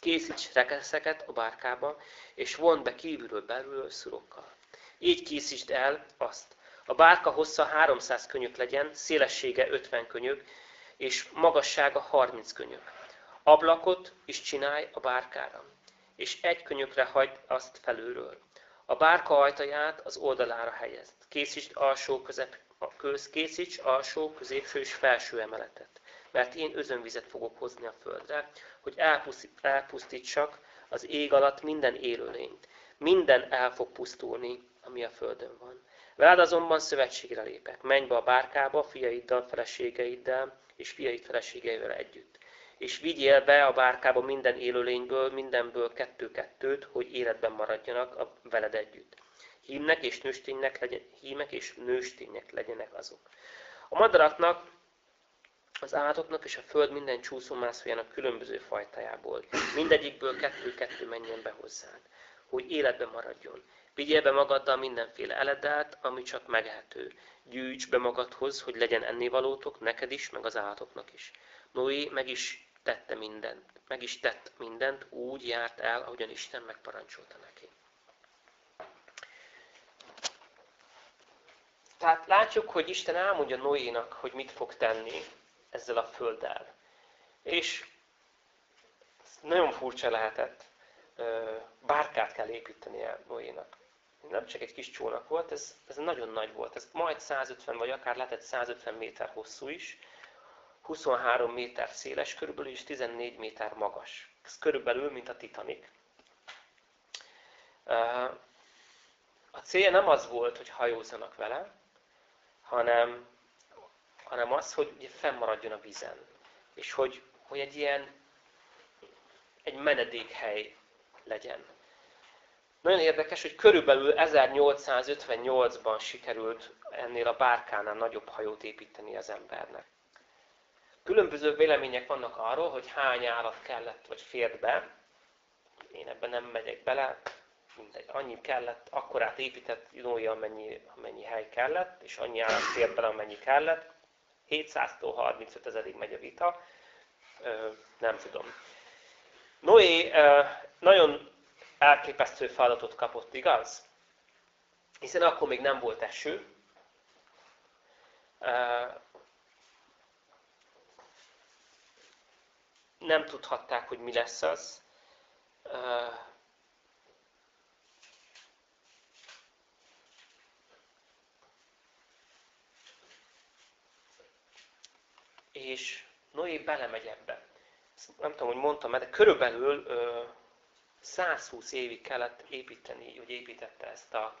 Készíts rekeszeket a bárkába, és vond be kívülről belülről szurokkal. Így készítsd el azt. A bárka hossza 300 könyök legyen, szélessége 50 könyök, és magassága 30 könyök. Ablakot is csinálj a bárkára, és egy könyökre hagyd azt felülről. A bárka ajtaját az oldalára helyezd. Készítsd alsó közep, köz, készíts alsó, középső és felső emeletet. Mert én özönvizet fogok hozni a földre, hogy elpusztítsak az ég alatt minden élőlényt. Minden el fog pusztulni, ami a földön van. Veled azonban szövetségre lépek. Menj be a bárkába, fiaiddal, feleségeiddel és fiaid feleségeivel együtt. És vigyél be a bárkába minden élőlényből, mindenből kettő-kettőt, hogy életben maradjanak a veled együtt. Hímnek és nősténynek legyen, hímek és nőstények legyenek azok. A madaraknak, az állatoknak és a föld minden csúszómászójának különböző fajtájából. Mindegyikből kettő-kettő menjen be hozzád, hogy életben maradjon. Vigyél be magaddal mindenféle eledelt, ami csak megehető. Gyűjts be magadhoz, hogy legyen ennivalótok, neked is, meg az állatoknak is. Noé meg is tette mindent. Meg is tett mindent, úgy járt el, ahogyan Isten megparancsolta neki. Tehát látjuk, hogy Isten elmondja Noénak, hogy mit fog tenni ezzel a földdel. És nagyon furcsa lehetett. Bárkát kell építenie Noénak nem csak egy kis csónak volt, ez, ez nagyon nagy volt. Ez majd 150 vagy akár lehetett 150 méter hosszú is, 23 méter széles körülbelül, és 14 méter magas. Ez körülbelül, mint a Titanic. A célja nem az volt, hogy hajózzanak vele, hanem, hanem az, hogy ugye fennmaradjon a vízen. És hogy, hogy egy ilyen egy menedékhely legyen. Nagyon érdekes, hogy körülbelül 1858-ban sikerült ennél a bárkánál nagyobb hajót építeni az embernek. Különböző vélemények vannak arról, hogy hány állat kellett, vagy fért be. Én ebben nem megyek bele. Mindegy, annyi kellett, akkorát épített Noé, amennyi, amennyi hely kellett, és annyi állat fért bele, amennyi kellett. 700-tól 35 ezerig megy a vita. Nem tudom. Noé nagyon elképesztő feladatot kapott, igaz? Hiszen akkor még nem volt eső. Nem tudhatták, hogy mi lesz az. És Noé belemegy ebbe. Nem tudom, hogy mondtam, de körülbelül 120 évig kellett építeni, hogy építette ezt a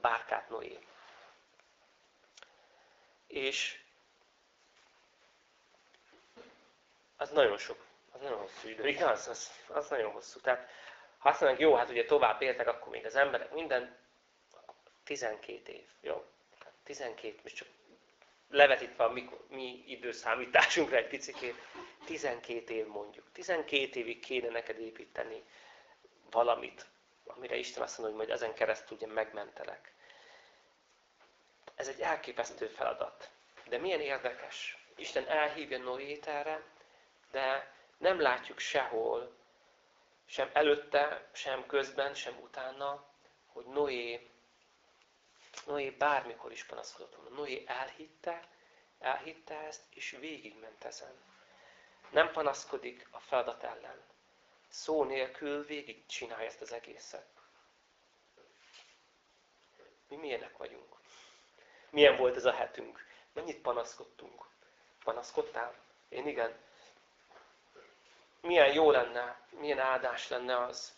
bárkát Noé. És az nagyon sok, az nagyon hosszú idő, igaz? Az, az nagyon hosszú. Tehát ha azt mondjuk, jó, hát ugye tovább éltek, akkor még az emberek minden 12 év, jó? 12, most csak levetítve a mi, mi időszámításunkra egy picit, 12 év mondjuk. 12 évig kéne neked építeni valamit, amire Isten azt mondja, hogy majd ezen keresztül ugye megmentelek. Ez egy elképesztő feladat. De milyen érdekes. Isten elhívja Noét erre, de nem látjuk sehol, sem előtte, sem közben, sem utána, hogy Noé Noé bármikor is panaszkodott volna. Noé elhitte, elhitte ezt, és végigment ezen. Nem panaszkodik a feladat ellen. Szó nélkül végig csinálja ezt az egészet. Mi milyenek vagyunk? Milyen volt ez a hetünk? Mennyit panaszkodtunk? Panaszkodtál? Én igen. Milyen jó lenne, milyen áldás lenne az.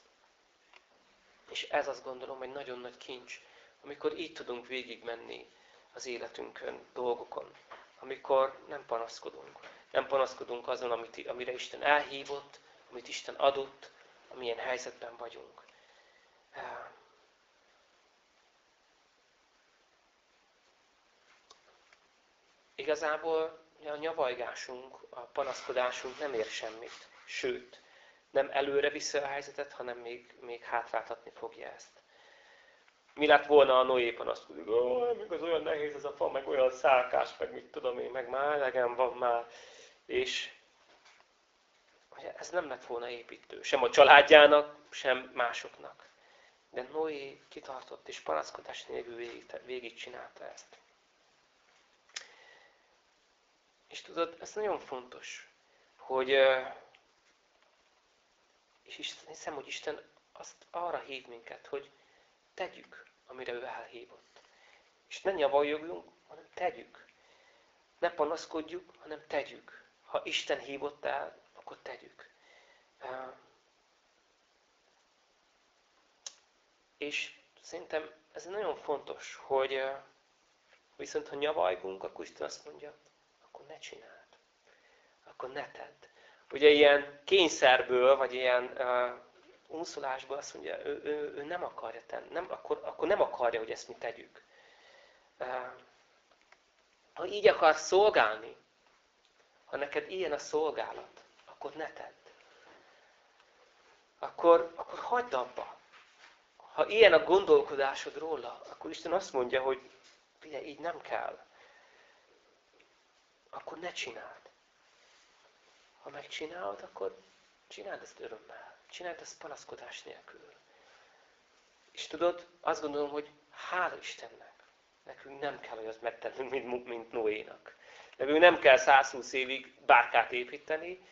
És ez azt gondolom, hogy nagyon nagy kincs, amikor így tudunk végigmenni az életünkön, dolgokon, amikor nem panaszkodunk. Nem panaszkodunk azon, amit, amire Isten elhívott, amit Isten adott, amilyen helyzetben vagyunk. Igazából a nyavajgásunk, a panaszkodásunk nem ér semmit. Sőt, nem előre viszi a helyzetet, hanem még, még hátráltatni fogja ezt. Mi lett volna a Noé panaszkodik? Ó, még az olyan nehéz ez a fa, meg olyan szálkás, meg mit tudom én, meg már elegem van már. És ez nem lett volna építő. Sem a családjának, sem másoknak. De Noé kitartott, és panaszkodás nélkül végig, végig csinálta ezt. És tudod, ez nagyon fontos, hogy és hiszem, hogy Isten azt arra hív minket, hogy tegyük, amire ő elhívott. És ne nyavajogjunk, hanem tegyük. Ne panaszkodjuk, hanem tegyük. Ha Isten hívott el, akkor tegyük. És szerintem ez nagyon fontos, hogy viszont ha nyavajgunk, akkor Isten azt mondja, akkor ne csináld. Akkor ne tedd. Ugye ilyen kényszerből, vagy ilyen uh, unszolásból azt mondja, ő, ő, ő nem akarja tenni, nem, akkor, akkor nem akarja, hogy ezt mi tegyük. Uh, ha így akar szolgálni, ha neked ilyen a szolgálat, akkor ne tedd. Akkor, akkor hagyd abba. Ha ilyen a gondolkodásod róla, akkor Isten azt mondja, hogy figyelj, így nem kell. Akkor ne csináld. Ha megcsinálod, akkor csináld ezt örömmel. Csináld ezt panaszkodás nélkül. És tudod, azt gondolom, hogy hála Istennek, nekünk nem kell olyat megtennünk, mint, mint Noénak. Nekünk nem kell 120 évig bárkát építeni,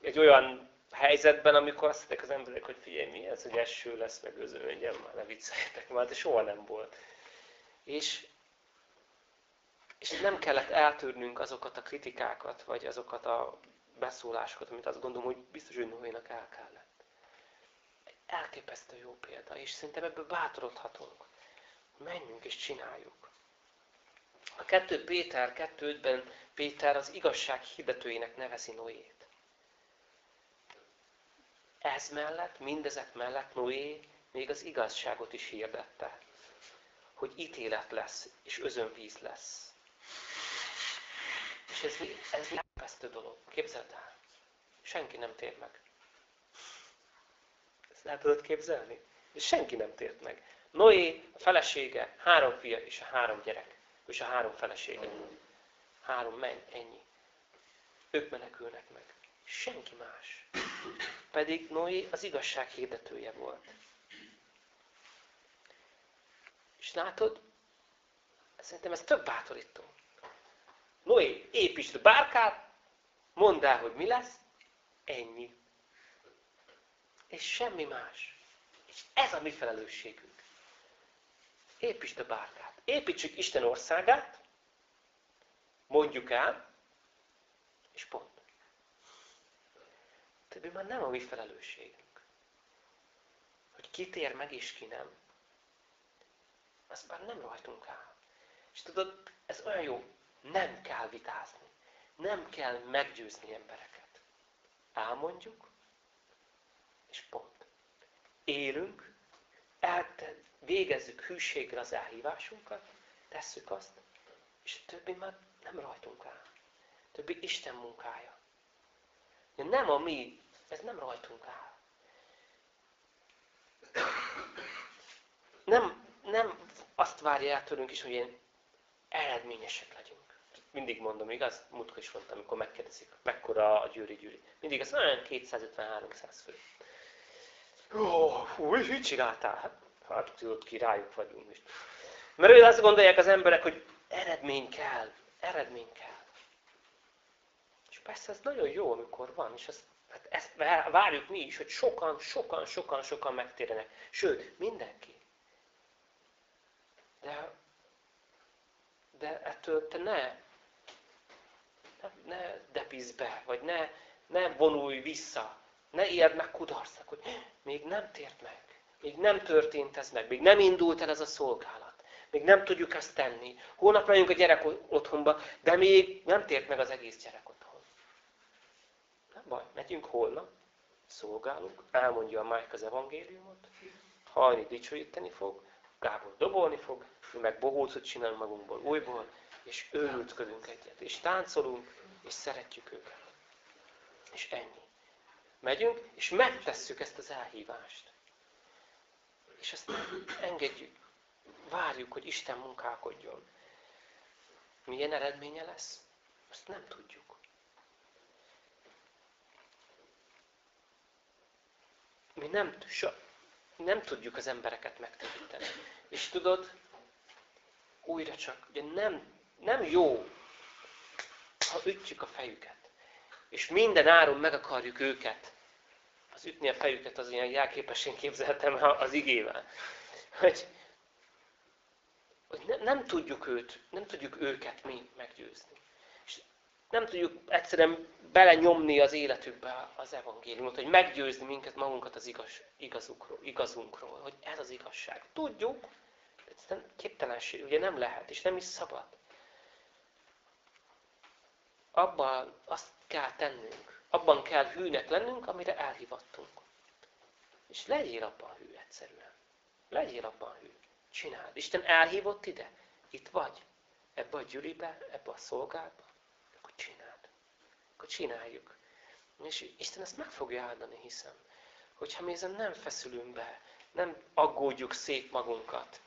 egy olyan helyzetben, amikor azt mondják az emberek, hogy figyelj, mi ez, hogy eső lesz, meg özöngyem, már ne vicceljetek már, de soha nem volt. És, és nem kellett eltörnünk azokat a kritikákat, vagy azokat a beszólásokat, amit azt gondolom, hogy biztos, hogy Noénak el kellett. Elképesztő jó példa, és szerintem ebből bátorodhatunk. Menjünk és csináljuk. A 2 Péter 2.5-ben Péter az igazság hirdetőjének nevezi Noét. Ez mellett, mindezek mellett Noé még az igazságot is hirdette. Hogy ítélet lesz, és özönvíz lesz. És ez, ez elképesztő dolog. Képzeld el. Senki nem tér meg. Ezt el tudod képzelni? És senki nem tért meg. Noé, a felesége, három fia és a három gyerek. És a három felesége. Három menny, ennyi. Ők menekülnek meg. Senki más. Pedig Noé az igazság hirdetője volt. És látod, szerintem ez több bátorító. Noé, építsd a bárkát, mondd el, hogy mi lesz, ennyi. És semmi más. És ez a mi felelősségünk. Építsd a bárkát. Építsük Isten országát, mondjuk el, és pont. Többi már nem a mi felelősségünk. Hogy ki tér meg és ki nem. Az már nem rajtunk áll. És tudod, ez olyan jó, nem kell vitázni. Nem kell meggyőzni embereket. Elmondjuk, és pont. Élünk, végezzük hűséggel az elhívásunkat, tesszük azt, és a többi már nem rajtunk áll. Többi Isten munkája. Nem a mi, ez nem rajtunk áll. Nem, nem azt várja el tőlünk is, hogy ilyen eredményesek legyünk mindig mondom, igaz? Múltkor is mondtam, amikor megkérdezik, mekkora a gyűri gyűri. Mindig az olyan 250-300 fő. Ó, hú, mit csináltál? Hát, hát tudod, királyok vagyunk. Is. Mert ő azt gondolják az emberek, hogy eredmény kell, eredmény kell. És persze ez nagyon jó, amikor van, és ezt, hát ezt várjuk mi is, hogy sokan, sokan, sokan, sokan megtérjenek. Sőt, mindenki. De, de ettől te ne ne depízz be, vagy ne, ne vonulj vissza, ne érd meg kudarcnak, hogy még nem tért meg, még nem történt ez meg, még nem indult el ez a szolgálat, még nem tudjuk ezt tenni. Hónap megyünk a gyerek otthonba, de még nem tért meg az egész gyerek otthon. Nem baj, megyünk holnap, szolgálunk, elmondja a Mike az evangéliumot, hajni dicsőíteni fog, Gábor dobolni fog, mi meg bohócot csinálunk magunkból újból, és őrültködünk egyet, és táncolunk, és szeretjük őket. És ennyi. Megyünk, és megtesszük ezt az elhívást. És ezt engedjük, várjuk, hogy Isten munkálkodjon. Milyen eredménye lesz? Azt nem tudjuk. mi nem, nem tudjuk az embereket megtéríteni. És tudod, újra csak, ugye nem, nem jó, ha ütjük a fejüket. És minden áron meg akarjuk őket. Az ütni a fejüket az ilyen jelképesen képzeltem az igével. Hogy, hogy ne, nem tudjuk őt, nem tudjuk őket mi meggyőzni. És nem tudjuk egyszerűen belenyomni az életükbe az evangéliumot, hogy meggyőzni minket magunkat az igaz, igazukról, igazunkról, hogy ez az igazság. Tudjuk, de egyszerűen képtelenség, ugye nem lehet, és nem is szabad. Abban azt kell tennünk, abban kell hűnek lennünk, amire elhivattunk. És legyél abban hű egyszerűen. Legyél abban hű. Csináld. Isten elhívott ide. Itt vagy. Ebbe a gyűlibe, ebbe a szolgálatba. Akkor csináld. Akkor csináljuk. És Isten ezt meg fogja áldani, hiszem. Hogyha mi ezen nem feszülünk be, nem aggódjuk szét magunkat,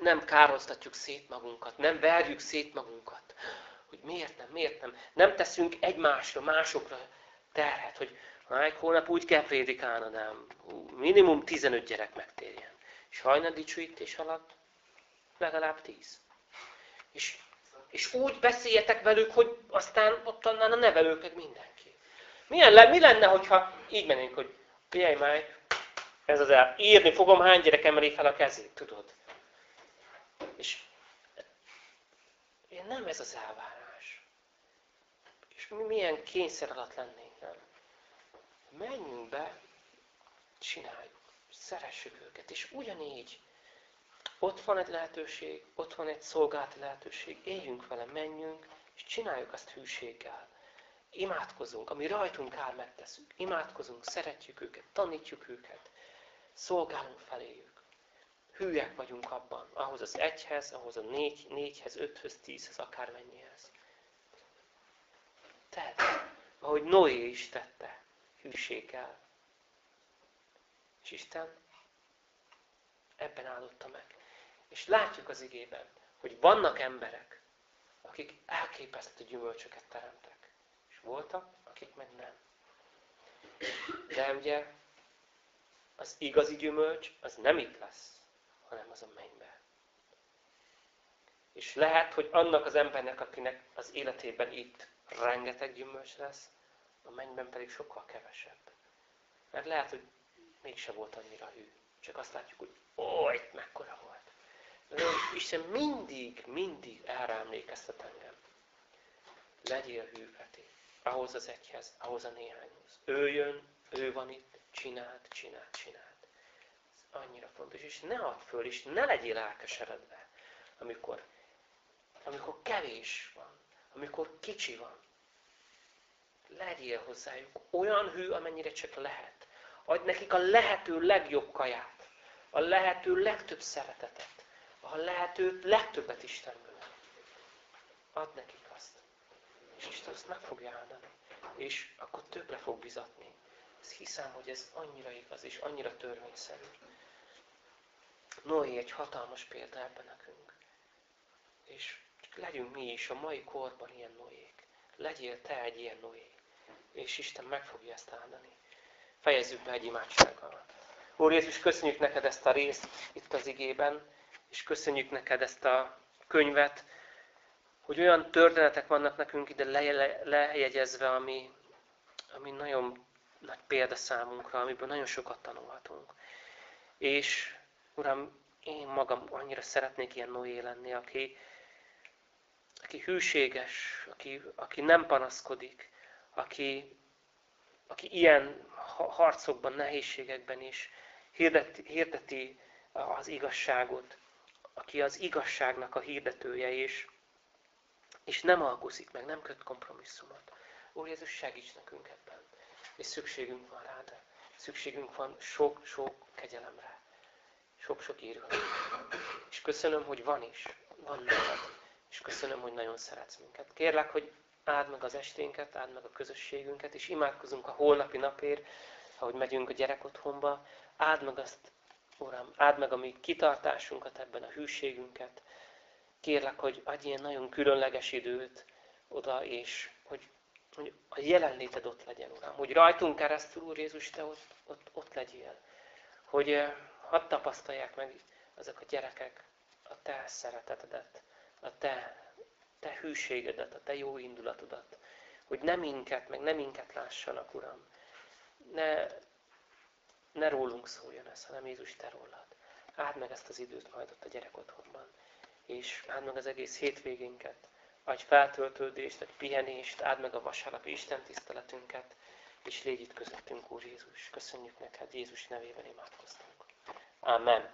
nem károztatjuk szét magunkat, nem verjük szét magunkat, hogy miért nem, miért nem. Nem teszünk egymásra, másokra terhet, hogy egy hónap úgy kell prédikálnodám, minimum 15 gyerek megtérjen. És hajnal dicsőítés alatt legalább 10. És, és úgy beszéljetek velük, hogy aztán ott annál a nevelők mindenki. Milyen, mi lenne, hogyha így mennénk, hogy figyelj már, ez az el, írni fogom, hány gyerek emeli fel a kezét, tudod? És nem ez az elvárás. Mi milyen kényszer alatt lennénk, nem? Menjünk be, csináljuk, szeressük őket, és ugyanígy ott van egy lehetőség, ott van egy szolgálati lehetőség, éljünk vele, menjünk, és csináljuk azt hűséggel. Imádkozunk, ami rajtunk áll, megteszünk. Imádkozunk, szeretjük őket, tanítjuk őket, szolgálunk feléjük. Hűek vagyunk abban, ahhoz az egyhez, ahhoz a négy, négyhez, öthöz, tízhez, akármennyihez. Tehát, ahogy Noé is tette, hűséggel. És Isten ebben áldotta meg. És látjuk az igében, hogy vannak emberek, akik elképesztő gyümölcsöket teremtek. És voltak, akik meg nem. De ugye az igazi gyümölcs az nem itt lesz, hanem az a mennybe. És lehet, hogy annak az embernek, akinek az életében itt rengeteg gyümölcs lesz, a mennyben pedig sokkal kevesebb. Mert lehet, hogy mégse volt annyira hű. Csak azt látjuk, hogy ó, itt mekkora volt. De Isten mindig, mindig erre emlékeztet engem. Legyél hű, Peti. Ahhoz az egyhez, ahhoz a néhányhoz. Ő jön, ő van itt, csináld, csináld, csináld. Ez annyira fontos. És ne add föl, és ne legyél elkeseredve, amikor, amikor kevés van, amikor kicsi van. Legyél hozzájuk olyan hű, amennyire csak lehet. Adj nekik a lehető legjobb kaját, a lehető legtöbb szeretetet, a lehető legtöbbet Istenből. Add nekik azt. És Isten azt meg fogja áldani. És akkor többre fog bizatni. Ezt hiszem, hogy ez annyira igaz, és annyira törvényszerű. Noé egy hatalmas példa ebben nekünk. És legyünk mi is a mai korban ilyen Noék. Legyél te egy ilyen Noé. És Isten meg fogja ezt áldani. Fejezzük be egy imádsággal. Úr Jézus, köszönjük neked ezt a részt itt az igében, és köszönjük neked ezt a könyvet, hogy olyan történetek vannak nekünk ide lejegyezve, ami, ami nagyon nagy példa számunkra, amiből nagyon sokat tanulhatunk. És Uram, én magam annyira szeretnék ilyen Noé lenni, aki, aki hűséges, aki, aki nem panaszkodik, aki, aki ilyen harcokban, nehézségekben is hirdeti, hirdeti az igazságot, aki az igazságnak a hirdetője is, és nem alkuszik meg, nem köt kompromisszumot. Úr Jézus, segíts nekünk ebben. És szükségünk van rád. Szükségünk van sok-sok kegyelemre. Sok-sok írva. És köszönöm, hogy van is. Van neked. És köszönöm, hogy nagyon szeretsz minket. Kérlek, hogy áld meg az esténket, áld meg a közösségünket, és imádkozunk a holnapi napért, ahogy megyünk a gyerek otthonba. Áld meg azt, Uram, áld meg a mi kitartásunkat ebben, a hűségünket. Kérlek, hogy adj ilyen nagyon különleges időt oda, és hogy, hogy a jelenléted ott legyen, Uram. Hogy rajtunk keresztül, Úr Jézus, Te ott, ott, ott legyél. Hogy eh, hadd tapasztalják meg azok a gyerekek a Te szeretetedet, a Te, te hűségedet, a Te jó indulatodat. Hogy nem minket, meg nem minket lássanak, Uram. Ne, ne rólunk szóljon ez, hanem Jézus Te rólad. Áld meg ezt az időt majd ott a gyerek otthonban. És áld meg az egész hétvégénket. Adj feltöltődést, adj pihenést, áld meg a vasárnapi Isten tiszteletünket, és légy itt közöttünk, Úr Jézus. Köszönjük neked, Jézus nevében imádkoztunk. Amen.